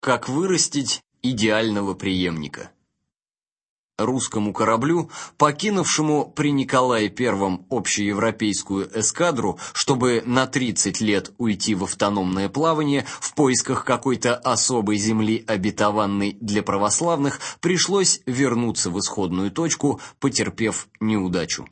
Как вырастить идеального преемника? Русскому кораблю, покинувшему при Николае I общеевропейскую эскадру, чтобы на 30 лет уйти в автономное плавание в поисках какой-то особой земли обетованной для православных, пришлось вернуться в исходную точку, потерпев неудачу.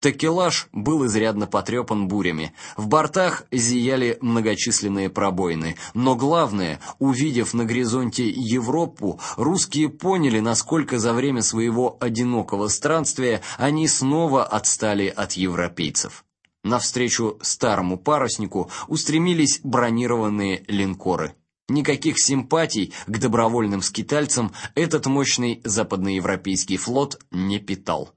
Такелаж был изрядно потрепан бурями. В бортах зияли многочисленные пробоины, но главное, увидев на горизонте Европу, русские поняли, насколько за время своего одинокого странствия они снова отстали от европейцев. Навстречу старому паруснику устремились бронированные линкоры. Никаких симпатий к добровольным скитальцам этот мощный западноевропейский флот не питал.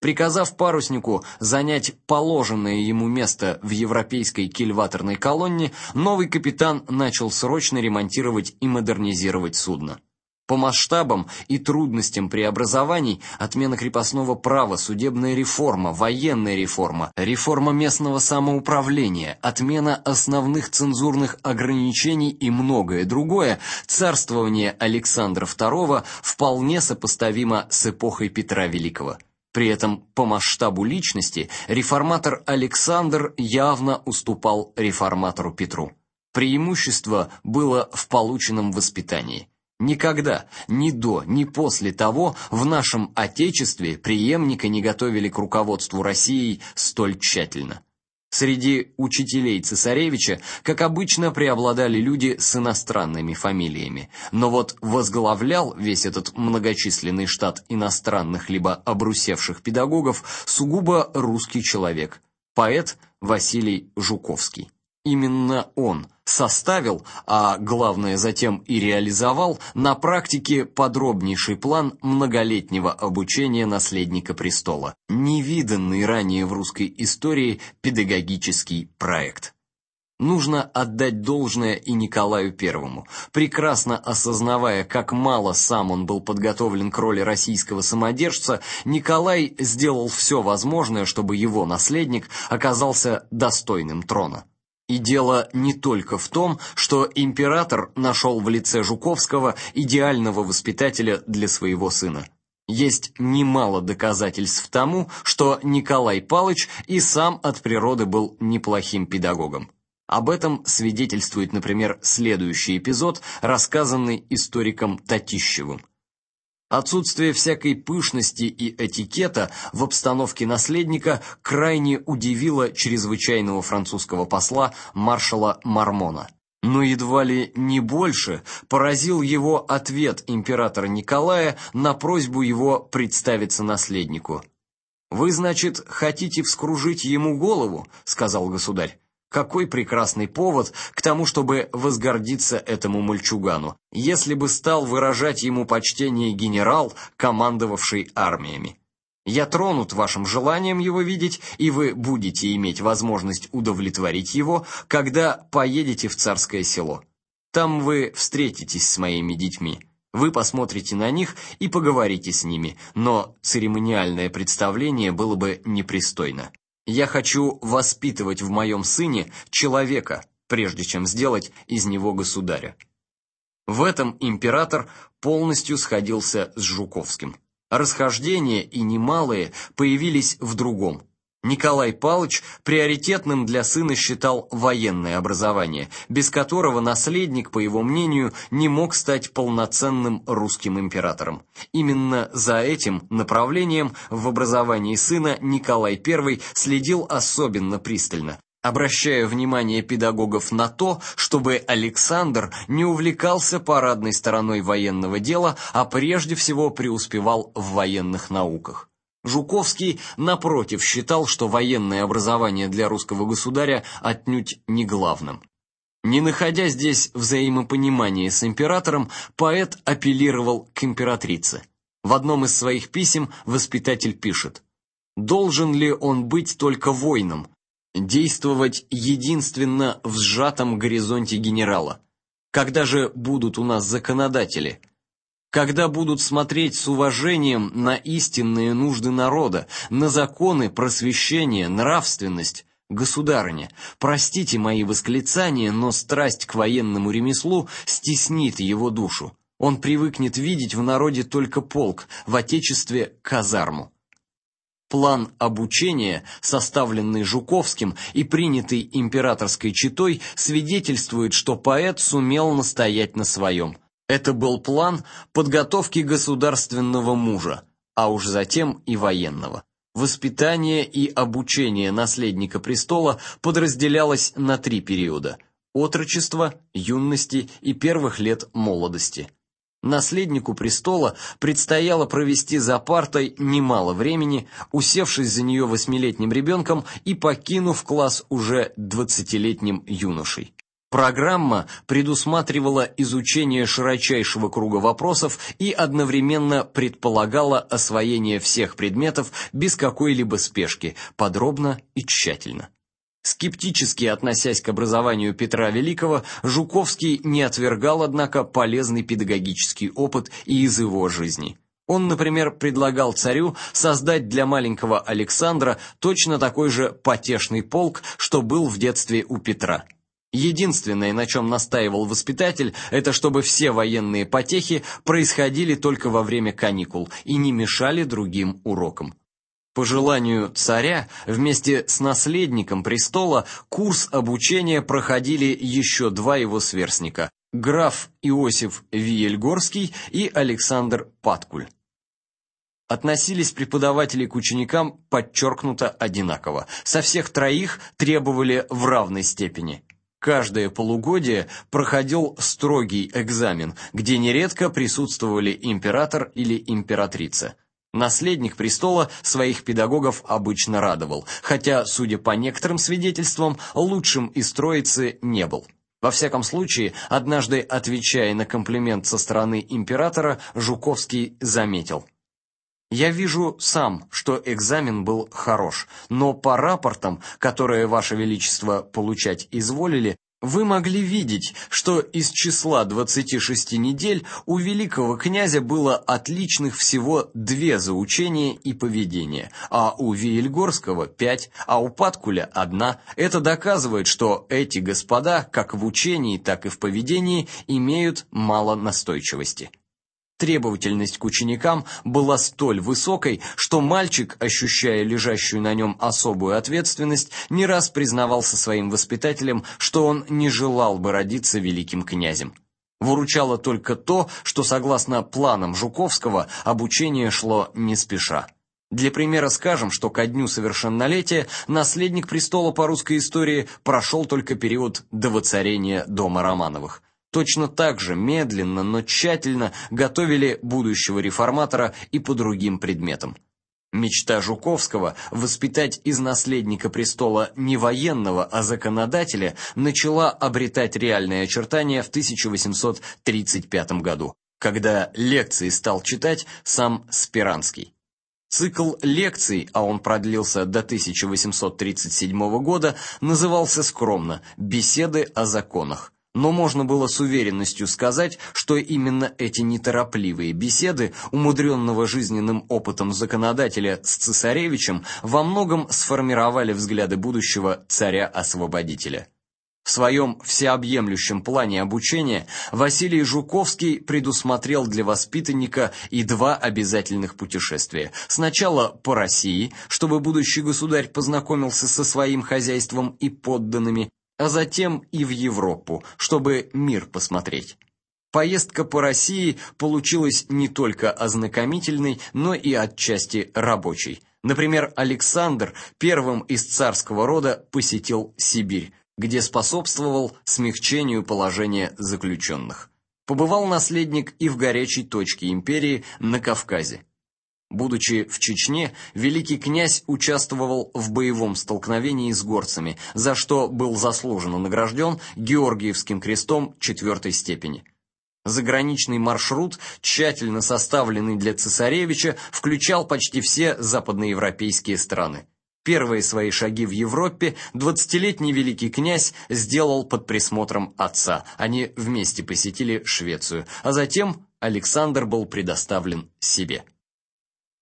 Приказав паруснику занять положенное ему место в европейской кильваторной колонне, новый капитан начал срочно ремонтировать и модернизировать судно. По масштабам и трудностям преобразований отмена крепостного права, судебная реформа, военная реформа, реформа местного самоуправления, отмена основных цензурных ограничений и многое другое, царствование Александра II вполне сопоставимо с эпохой Петра Великого. При этом по масштабу личности реформатор Александр явно уступал реформатору Петру. Преимущество было в полученном воспитании. Никогда, ни до, ни после того в нашем отечестве преемника не готовили к руководству Россией столь тщательно. Среди учителей цесаревича, как обычно, преобладали люди с иностранными фамилиями, но вот возглавлял весь этот многочисленный штат иностранных либо обрусевших педагогов сугубо русский человек, поэт Василий Жуковский. Именно он составил, а главное затем и реализовал на практике подробнейший план многолетнего обучения наследника престола, невиданный ранее в русской истории педагогический проект. Нужно отдать должное и Николаю I. Прекрасно осознавая, как мало сам он был подготовлен к роли российского самодержца, Николай сделал все возможное, чтобы его наследник оказался достойным трона. И дело не только в том, что император нашел в лице Жуковского идеального воспитателя для своего сына. Есть немало доказательств тому, что Николай Палыч и сам от природы был неплохим педагогом. Об этом свидетельствует, например, следующий эпизод, рассказанный историком Татищевым. Отсутствие всякой пышности и этикета в обстановке наследника крайне удивило чрезвычайного французского посла маршала Мармона. Но едва ли не больше поразил его ответ императора Николая на просьбу его представиться наследнику. Вы, значит, хотите вскружить ему голову, сказал государь. Какой прекрасный повод к тому, чтобы возгордиться этому мальчугану, если бы стал выражать ему почтение генерал, командовавший армиями. Я тронут вашим желанием его видеть, и вы будете иметь возможность удовлетворить его, когда поедете в царское село. Там вы встретитесь с моими детьми. Вы посмотрите на них и поговорите с ними, но церемониальное представление было бы непристойно. Я хочу воспитывать в моем сыне человека, прежде чем сделать из него государя. В этом император полностью сходился с Жуковским. Расхождения и немалые появились в другом. Николай Павлович приоритетным для сына считал военное образование, без которого наследник, по его мнению, не мог стать полноценным русским императором. Именно за этим направлением в образовании сына Николай I следил особенно пристально, обращая внимание педагогов на то, чтобы Александр не увлекался парадной стороной военного дела, а прежде всего преуспевал в военных науках. Жуковский напротив считал, что военное образование для русского государя отнюдь не главным. Не находя здесь взаимопонимания с императором, поэт апеллировал к императрице. В одном из своих писем воспитатель пишет: Должен ли он быть только воином, действовать единственно в сжатом горизонте генерала? Когда же будут у нас законодатели? Когда будут смотреть с уважением на истинные нужды народа, на законы, просвещение, нравственность, Государыня, простите мои восклицания, но страсть к военному ремеслу стеснит его душу. Он привыкнет видеть в народе только полк, в отечестве казарму. План обучения, составленный Жуковским и принятый императорской четой, свидетельствует, что поэт сумел настоять на своем. Это был план подготовки государственного мужа, а уж затем и военного. Воспитание и обучение наследника престола подразделялось на три периода: отрочество, юности и первых лет молодости. Наследнику престола предстояло провести за партой немало времени, усевшись за нее восьмилетним ребенком и покинув класс уже двадцатилетним юношей. Программа предусматривала изучение широчайшего круга вопросов и одновременно предполагала освоение всех предметов без какой-либо спешки, подробно и тщательно. Скептически относясь к образованию Петра Великого, Жуковский не отвергал, однако, полезный педагогический опыт и из его жизни. Он, например, предлагал царю создать для маленького Александра точно такой же потешный полк, что был в детстве у Петра. Единственное, на чем настаивал воспитатель, это чтобы все военные потехи происходили только во время каникул и не мешали другим урокам. По желанию царя, вместе с наследником престола курс обучения проходили еще два его сверстника: граф Иосиф Виельгорский и Александр Паткуль. Относились преподаватели к ученикам подчеркнуто одинаково. Со всех троих требовали в равной степени. Каждое полугодие проходил строгий экзамен, где нередко присутствовали император или императрица. Наследник престола своих педагогов обычно радовал, хотя, судя по некоторым свидетельствам, лучшим из троицы не был. Во всяком случае, однажды отвечая на комплимент со стороны императора, Жуковский заметил: я вижу сам, что экзамен был хорош, но по рапортам, которые ваше величество получать изволили, вы могли видеть, что из числа 26 недель у великого князя было отличных всего две за учение и поведение, а у Виельгорского пять, а у Паткуля одна. Это доказывает, что эти господа, как в учении, так и в поведении, имеют мало настойчивости. Требовательность к ученикам была столь высокой, что мальчик, ощущая лежащую на нем особую ответственность, не раз признавался своим воспитателям, что он не желал бы родиться великим князем. Выручало только то, что согласно планам Жуковского обучение шло не спеша. Для примера скажем, что ко дню совершеннолетия наследник престола по русской истории прошел только период до воцарения дома Романовых. Точно так же медленно, но тщательно готовили будущего реформатора и по другим предметам. Мечта Жуковского воспитать из наследника престола не военного, а законодателя начала обретать реальные очертания в 1835 году, когда лекции стал читать сам Спиранский. Цикл лекций, а он продлился до 1837 года, назывался скромно Беседы о законах но можно было с уверенностью сказать, что именно эти неторопливые беседы умудренного жизненным опытом законодателя с цесаревичем во многом сформировали взгляды будущего царя-освободителя. В своем всеобъемлющем плане обучения Василий Жуковский предусмотрел для воспитанника и два обязательных путешествия. Сначала по России, чтобы будущий государь познакомился со своим хозяйством и подданными, а затем и в Европу, чтобы мир посмотреть. Поездка по России получилась не только ознакомительной, но и отчасти рабочей. Например, Александр первым из царского рода посетил Сибирь, где способствовал смягчению положения заключенных. Побывал наследник и в горячей точке империи на Кавказе. Будучи в Чечне, великий князь участвовал в боевом столкновении с горцами, за что был заслуженно награжден Георгиевским крестом четвертой степени. Заграничный маршрут, тщательно составленный для цесаревича, включал почти все западноевропейские страны. Первые свои шаги в Европе двадцатилетний великий князь сделал под присмотром отца. Они вместе посетили Швецию, а затем Александр был предоставлен себе.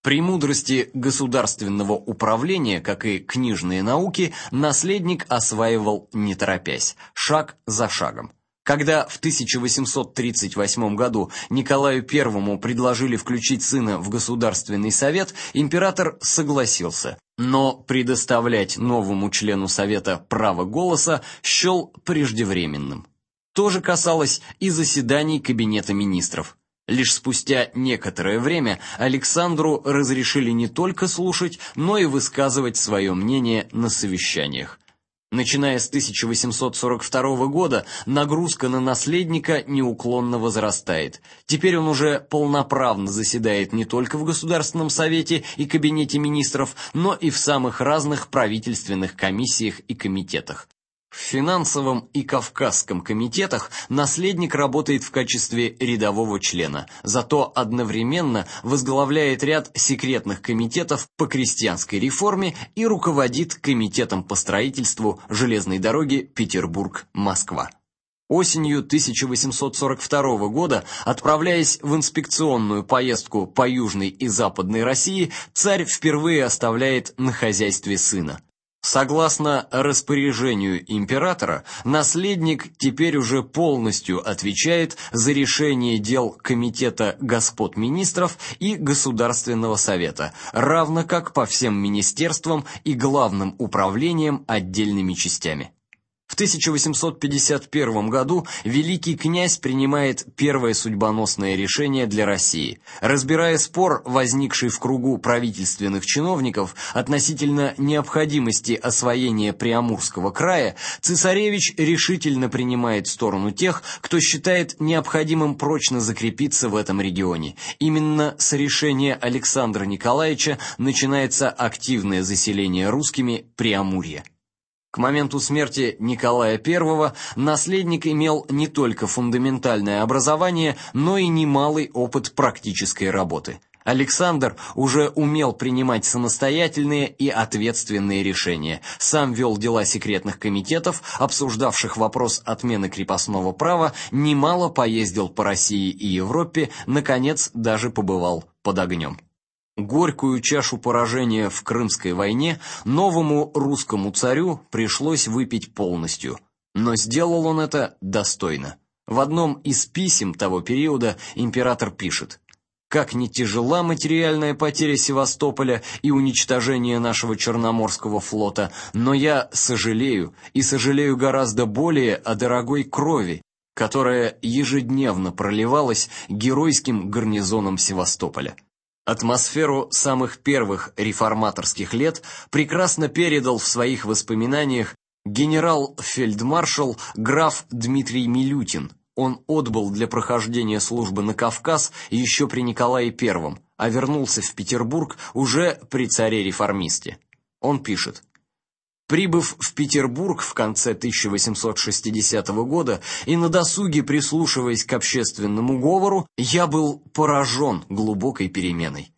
Премудрости государственного управления, как и книжные науки, наследник осваивал не торопясь, шаг за шагом. Когда в 1838 году Николаю I предложили включить сына в Государственный совет, император согласился, но предоставлять новому члену совета право голоса счел преждевременным. То же касалось и заседаний кабинета министров. Лишь спустя некоторое время Александру разрешили не только слушать, но и высказывать свое мнение на совещаниях. Начиная с 1842 года нагрузка на наследника неуклонно возрастает. Теперь он уже полноправно заседает не только в Государственном совете и кабинете министров, но и в самых разных правительственных комиссиях и комитетах. В финансовом и Кавказском комитетах наследник работает в качестве рядового члена, зато одновременно возглавляет ряд секретных комитетов по крестьянской реформе и руководит комитетом по строительству железной дороги Петербург-Москва. Осенью 1842 года, отправляясь в инспекционную поездку по Южной и Западной России, царь впервые оставляет на хозяйстве сына. Согласно распоряжению императора, наследник теперь уже полностью отвечает за решение дел комитета господ министров и Государственного совета, равно как по всем министерствам и главным управлениям отдельными частями. В 1851 году великий князь принимает первое судьбоносное решение для России. Разбирая спор, возникший в кругу правительственных чиновников относительно необходимости освоения Приамурского края, цесаревич решительно принимает сторону тех, кто считает необходимым прочно закрепиться в этом регионе. Именно с решения Александра Николаевича начинается активное заселение русскими Приамурья. К моменту смерти Николая I наследник имел не только фундаментальное образование, но и немалый опыт практической работы. Александр уже умел принимать самостоятельные и ответственные решения. Сам вел дела секретных комитетов, обсуждавших вопрос отмены крепостного права, немало поездил по России и Европе, наконец даже побывал под огнем. Горькую чашу поражения в Крымской войне новому русскому царю пришлось выпить полностью, но сделал он это достойно. В одном из писем того периода император пишет: как не тяжела материальная потеря Севастополя и уничтожение нашего Черноморского флота, но я сожалею, и сожалею гораздо более о дорогой крови, которая ежедневно проливалась геройским гарнизоном Севастополя. Атмосферу самых первых реформаторских лет прекрасно передал в своих воспоминаниях генерал-фельдмаршал граф Дмитрий Милютин. Он отбыл для прохождения службы на Кавказ еще при Николае I, а вернулся в Петербург уже при царе-реформисте. Он пишет: Прибыв в Петербург в конце 1860 года и на досуге прислушиваясь к общественному говору, я был поражен глубокой переменой.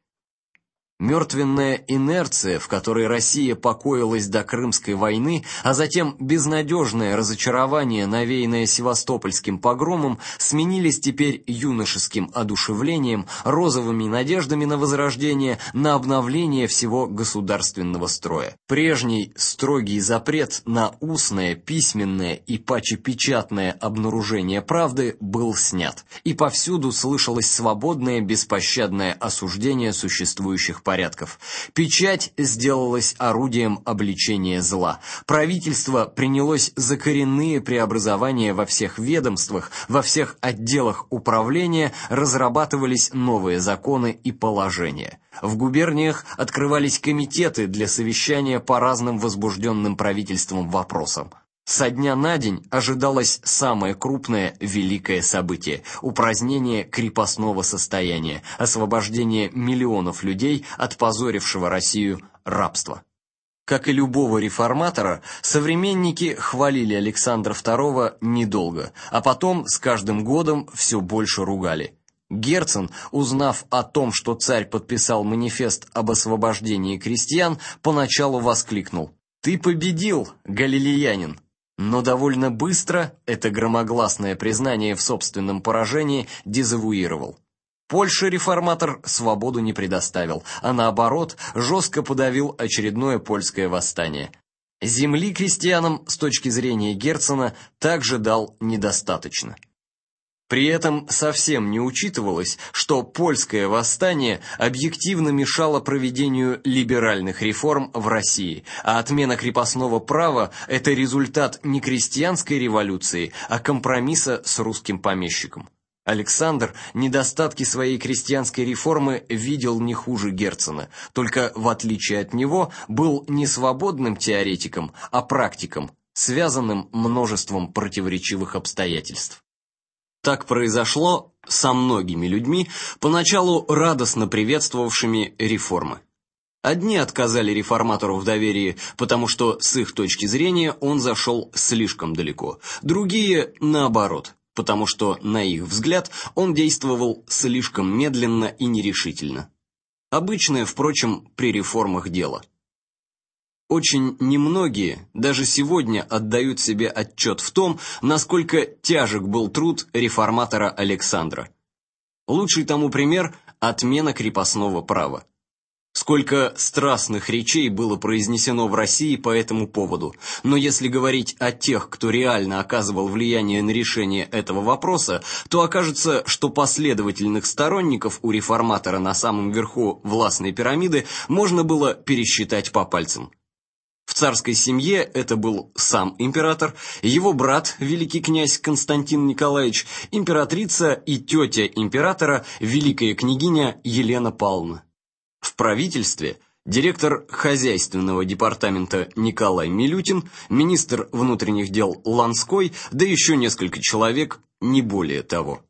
Мертвенная инерция, в которой Россия покоилась до Крымской войны, а затем безнадежное разочарование, навеянное Севастопольским погромом, сменились теперь юношеским одушевлением, розовыми надеждами на возрождение, на обновление всего государственного строя. Прежний строгий запрет на устное, письменное и пачепечатное обнаружение правды был снят, и повсюду слышалось свободное, беспощадное осуждение существующих порядков. Печать сделалась орудием обличения зла. Правительство принялось за коренные преобразования во всех ведомствах, во всех отделах управления разрабатывались новые законы и положения. В губерниях открывались комитеты для совещания по разным возбужденным правительством вопросам. Со дня на день ожидалось самое крупное великое событие упразднение крепостного состояния, освобождение миллионов людей от позорившего Россию рабства. Как и любого реформатора, современники хвалили Александра II недолго, а потом с каждым годом все больше ругали. Герцен, узнав о том, что царь подписал манифест об освобождении крестьян, поначалу воскликнул: "Ты победил, галилеянин!" Но довольно быстро это громогласное признание в собственном поражении дезавуировал. Польше реформатор свободу не предоставил, а наоборот, жестко подавил очередное польское восстание. Земли крестьянам с точки зрения Герцена также дал недостаточно. При этом совсем не учитывалось, что польское восстание объективно мешало проведению либеральных реформ в России, а отмена крепостного права это результат не крестьянской революции, а компромисса с русским помещиком. Александр недостатки своей крестьянской реформы видел не хуже Герцена, только в отличие от него был не свободным теоретиком, а практиком, связанным множеством противоречивых обстоятельств. Так произошло со многими людьми, поначалу радостно приветствовавшими реформы. Одни отказали реформатору в доверии, потому что с их точки зрения он зашел слишком далеко. Другие наоборот, потому что на их взгляд он действовал слишком медленно и нерешительно. Обычное, впрочем, при реформах дело. Очень немногие даже сегодня отдают себе отчет в том, насколько тяжек был труд реформатора Александра. Лучший тому пример отмена крепостного права. Сколько страстных речей было произнесено в России по этому поводу. Но если говорить о тех, кто реально оказывал влияние на решение этого вопроса, то окажется, что последовательных сторонников у реформатора на самом верху властной пирамиды можно было пересчитать по пальцам. В царской семье это был сам император, его брат, великий князь Константин Николаевич, императрица и тетя императора, великая княгиня Елена Павловна. В правительстве директор хозяйственного департамента Николай Милютин, министр внутренних дел Ланской, да еще несколько человек, не более того.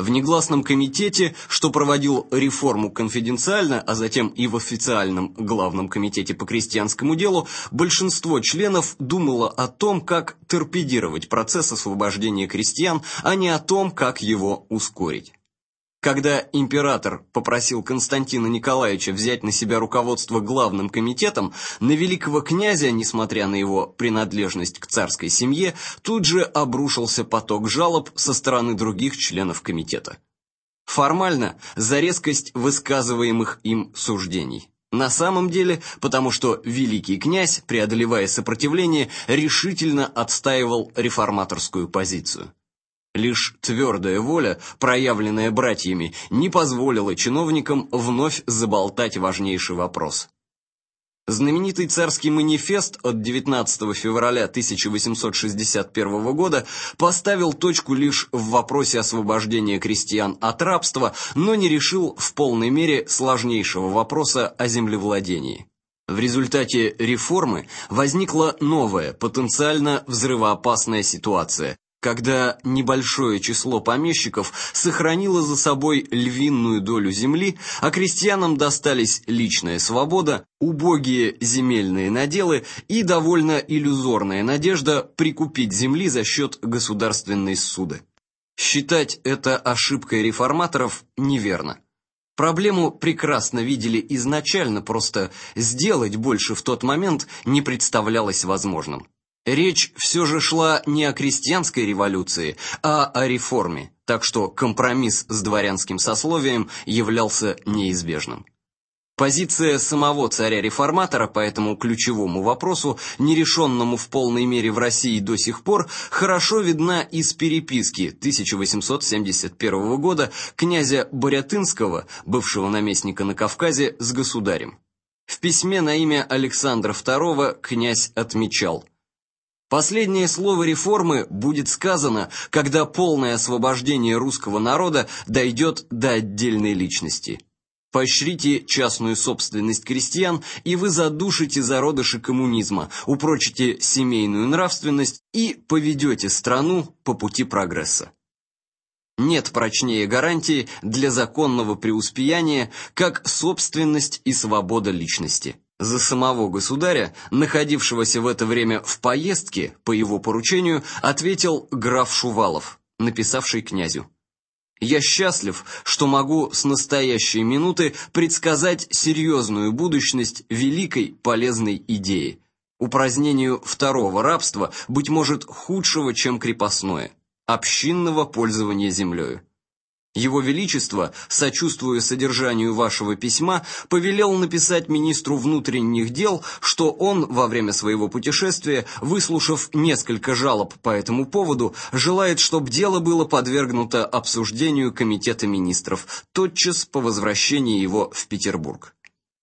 В негласном комитете, что проводил реформу конфиденциально, а затем и в официальном главном комитете по крестьянскому делу, большинство членов думало о том, как торпедировать процесс освобождения крестьян, а не о том, как его ускорить. Когда император попросил Константина Николаевича взять на себя руководство главным комитетом, на великого князя, несмотря на его принадлежность к царской семье, тут же обрушился поток жалоб со стороны других членов комитета. Формально за резкость высказываемых им суждений. На самом деле, потому что великий князь, преодолевая сопротивление, решительно отстаивал реформаторскую позицию. Лишь твердая воля, проявленная братьями, не позволила чиновникам вновь заболтать важнейший вопрос. Знаменитый царский манифест от 19 февраля 1861 года поставил точку лишь в вопросе освобождения крестьян от рабства, но не решил в полной мере сложнейшего вопроса о землевладении. В результате реформы возникла новая, потенциально взрывоопасная ситуация, когда небольшое число помещиков сохранило за собой львиную долю земли, а крестьянам достались личная свобода, убогие земельные наделы и довольно иллюзорная надежда прикупить земли за счет государственной суды. Считать это ошибкой реформаторов неверно. Проблему прекрасно видели изначально, просто сделать больше в тот момент не представлялось возможным. Речь все же шла не о крестьянской революции, а о реформе, так что компромисс с дворянским сословием являлся неизбежным. Позиция самого царя-реформатора по этому ключевому вопросу, нерешенному в полной мере в России до сих пор, хорошо видна из переписки 1871 года князя Борятынского, бывшего наместника на Кавказе, с государем. В письме на имя Александра II князь отмечал – Последнее слово реформы будет сказано, когда полное освобождение русского народа дойдет до отдельной личности. Поощрите частную собственность крестьян, и вы задушите зародыши коммунизма, упрочите семейную нравственность и поведете страну по пути прогресса. Нет прочнее гарантии для законного преуспеяния, как собственность и свобода личности. За самого государя, находившегося в это время в поездке по его поручению, ответил граф Шувалов, написавший князю. Я счастлив, что могу с настоящей минуты предсказать серьезную будущность великой полезной идеи. Упразднению второго рабства, быть может, худшего, чем крепостное, общинного пользования землею. Его Величество, сочувствуя содержанию вашего письма, повелел написать министру внутренних дел, что он во время своего путешествия, выслушав несколько жалоб по этому поводу, желает, чтобы дело было подвергнуто обсуждению Комитета министров тотчас по возвращении его в Петербург.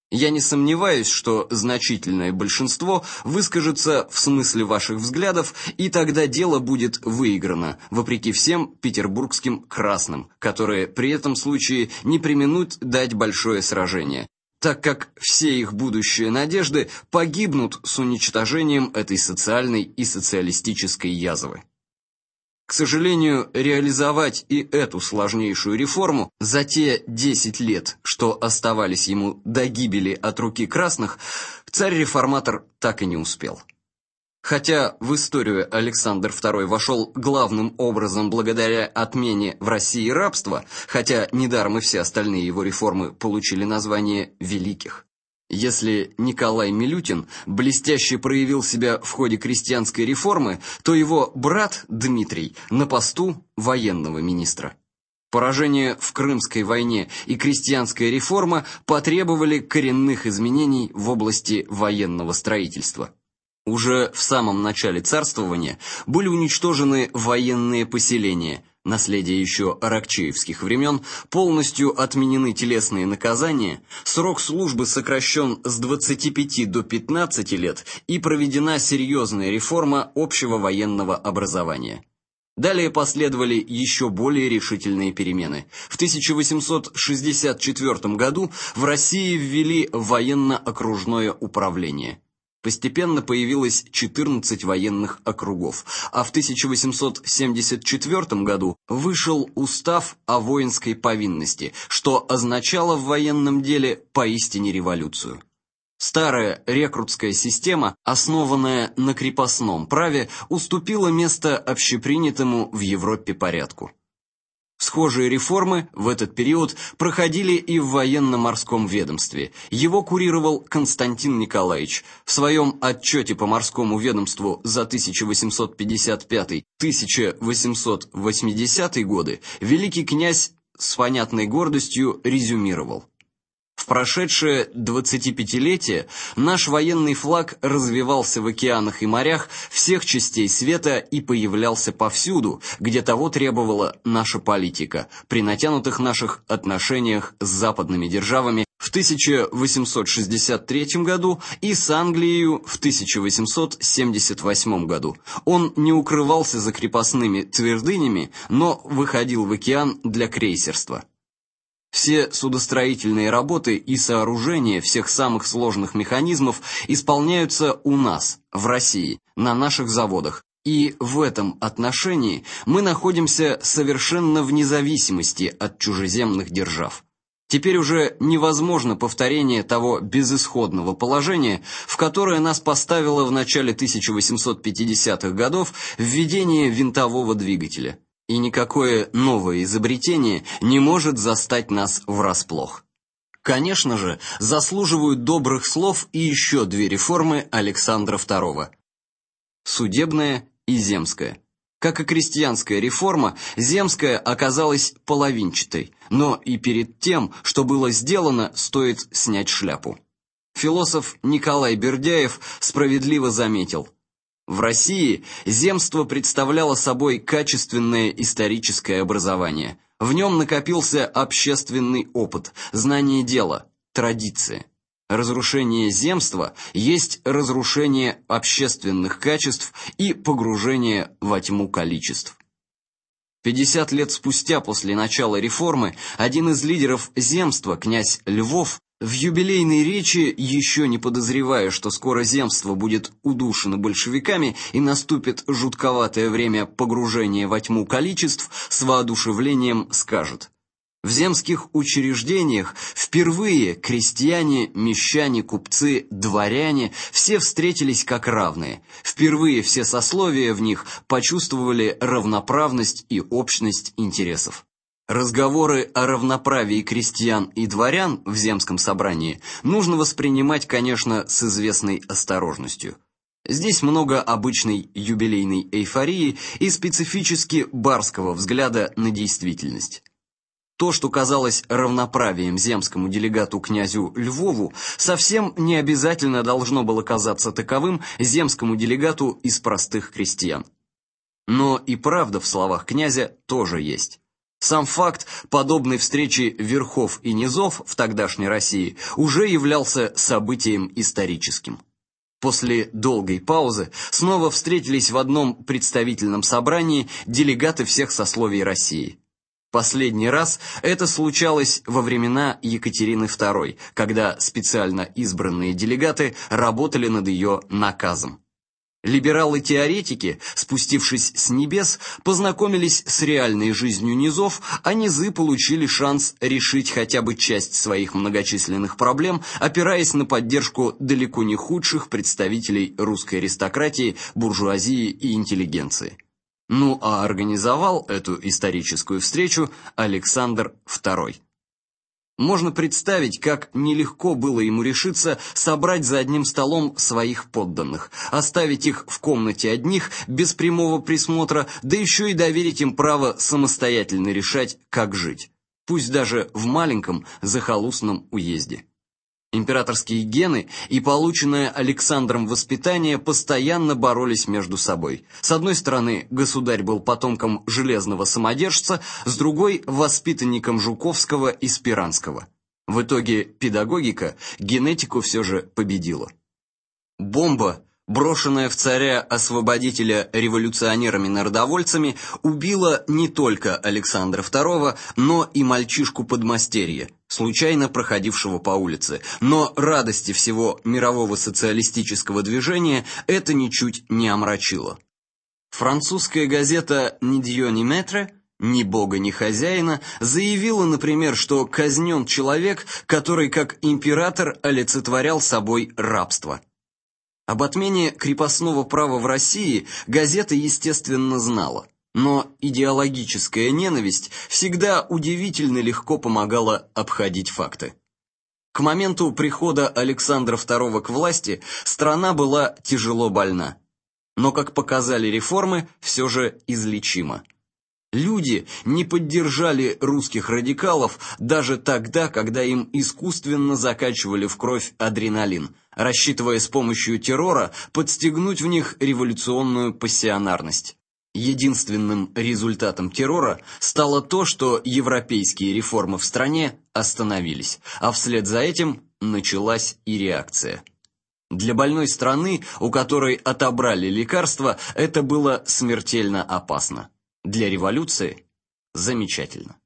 Я не сомневаюсь, что значительное большинство выскажется в смысле ваших взглядов, и тогда дело будет выиграно, вопреки всем петербургским красным, которые при этом случае не преминут дать большое сражение, так как все их будущие надежды погибнут с уничтожением этой социальной и социалистической язвы. К сожалению, реализовать и эту сложнейшую реформу за те 10 лет, что оставались ему до гибели от руки красных, царь-реформатор так и не успел. Хотя в историю Александр II вошел главным образом благодаря отмене в России рабства, хотя недаром и все остальные его реформы получили название великих. Если Николай Милютин блестяще проявил себя в ходе крестьянской реформы, то его брат Дмитрий на посту военного министра. Поражение в Крымской войне и крестьянская реформа потребовали коренных изменений в области военного строительства. Уже в самом начале царствования были уничтожены военные поселения – наследие еще аракчеевских времен, полностью отменены телесные наказания, срок службы сокращен с 25 до 15 лет и проведена серьезная реформа общего военного образования. Далее последовали еще более решительные перемены. В 1864 году в России ввели военно-окружное управление – Постепенно появилось 14 военных округов, а в 1874 году вышел устав о воинской повинности, что означало в военном деле поистине революцию. Старая рекрутская система, основанная на крепостном праве, уступила место общепринятому в Европе порядку. Схожие реформы в этот период проходили и в военно-морском ведомстве. Его курировал Константин Николаевич. В своем отчете по морскому ведомству за 1855-1880 годы великий князь с понятной гордостью резюмировал: прошедшее 25-летие наш военный флаг развивался в океанах и морях всех частей света и появлялся повсюду, где того требовала наша политика, при натянутых наших отношениях с западными державами в 1863 году и с Англией в 1878 году. Он не укрывался за крепостными твердынями, но выходил в океан для крейсерства. Все судостроительные работы и сооружения всех самых сложных механизмов исполняются у нас, в России, на наших заводах. И в этом отношении мы находимся совершенно вне зависимости от чужеземных держав. Теперь уже невозможно повторение того безысходного положения, в которое нас поставило в начале 1850-х годов введение винтового двигателя и никакое новое изобретение не может застать нас врасплох. Конечно же, заслуживают добрых слов и еще две реформы Александра II. Судебная и земская. Как и крестьянская реформа, земская оказалась половинчатой, но и перед тем, что было сделано, стоит снять шляпу. Философ Николай Бердяев справедливо заметил – в России земство представляло собой качественное историческое образование. В нем накопился общественный опыт, знание дела, традиции. Разрушение земства есть разрушение общественных качеств и погружение во тьму количеств. 50 лет спустя после начала реформы один из лидеров земства, князь Львов, в юбилейной речи, еще не подозревая, что скоро земство будет удушено большевиками и наступит жутковатое время погружения во тьму количеств, с воодушевлением скажет: в земских учреждениях впервые крестьяне, мещане, купцы, дворяне все встретились как равные. Впервые все сословия в них почувствовали равноправность и общность интересов. Разговоры о равноправии крестьян и дворян в земском собрании нужно воспринимать, конечно, с известной осторожностью. Здесь много обычной юбилейной эйфории и специфически барского взгляда на действительность. То, что казалось равноправием земскому делегату князю Львову, совсем не обязательно должно было казаться таковым земскому делегату из простых крестьян. Но и правда в словах князя тоже есть. Сам факт подобной встречи верхов и низов в тогдашней России уже являлся событием историческим. После долгой паузы снова встретились в одном представительном собрании делегаты всех сословий России. Последний раз это случалось во времена Екатерины II, когда специально избранные делегаты работали над ее наказом. Либералы-теоретики, спустившись с небес, познакомились с реальной жизнью низов, а низы получили шанс решить хотя бы часть своих многочисленных проблем, опираясь на поддержку далеко не худших представителей русской аристократии, буржуазии и интеллигенции. Ну а организовал эту историческую встречу Александр II. Можно представить, как нелегко было ему решиться собрать за одним столом своих подданных, оставить их в комнате одних без прямого присмотра, да еще и доверить им право самостоятельно решать, как жить, пусть даже в маленьком захолустном уезде. Императорские гены и полученное Александром воспитание постоянно боролись между собой. С одной стороны, государь был потомком железного самодержца, с другой воспитанником Жуковского и Спиранского. В итоге педагогика генетику все же победила. Бомба брошенная в царя-освободителя революционерами-народовольцами, убила не только Александра II, но и мальчишку-подмастерье, случайно проходившего по улице. Но радости всего мирового социалистического движения это ничуть не омрачило. Французская газета «Ни дьё ни метре» ни бога, ни хозяина, заявила, например, что казнен человек, который как император олицетворял собой рабство. Об отмене крепостного права в России газета, естественно, знала, но идеологическая ненависть всегда удивительно легко помогала обходить факты. К моменту прихода Александра II к власти страна была тяжело больна, но, как показали реформы, все же излечима. Люди не поддержали русских радикалов даже тогда, когда им искусственно закачивали в кровь адреналин, рассчитывая с помощью террора подстегнуть в них революционную пассионарность. Единственным результатом террора стало то, что европейские реформы в стране остановились, а вслед за этим началась и реакция. Для больной страны, у которой отобрали лекарства, это было смертельно опасно. Для революции замечательно.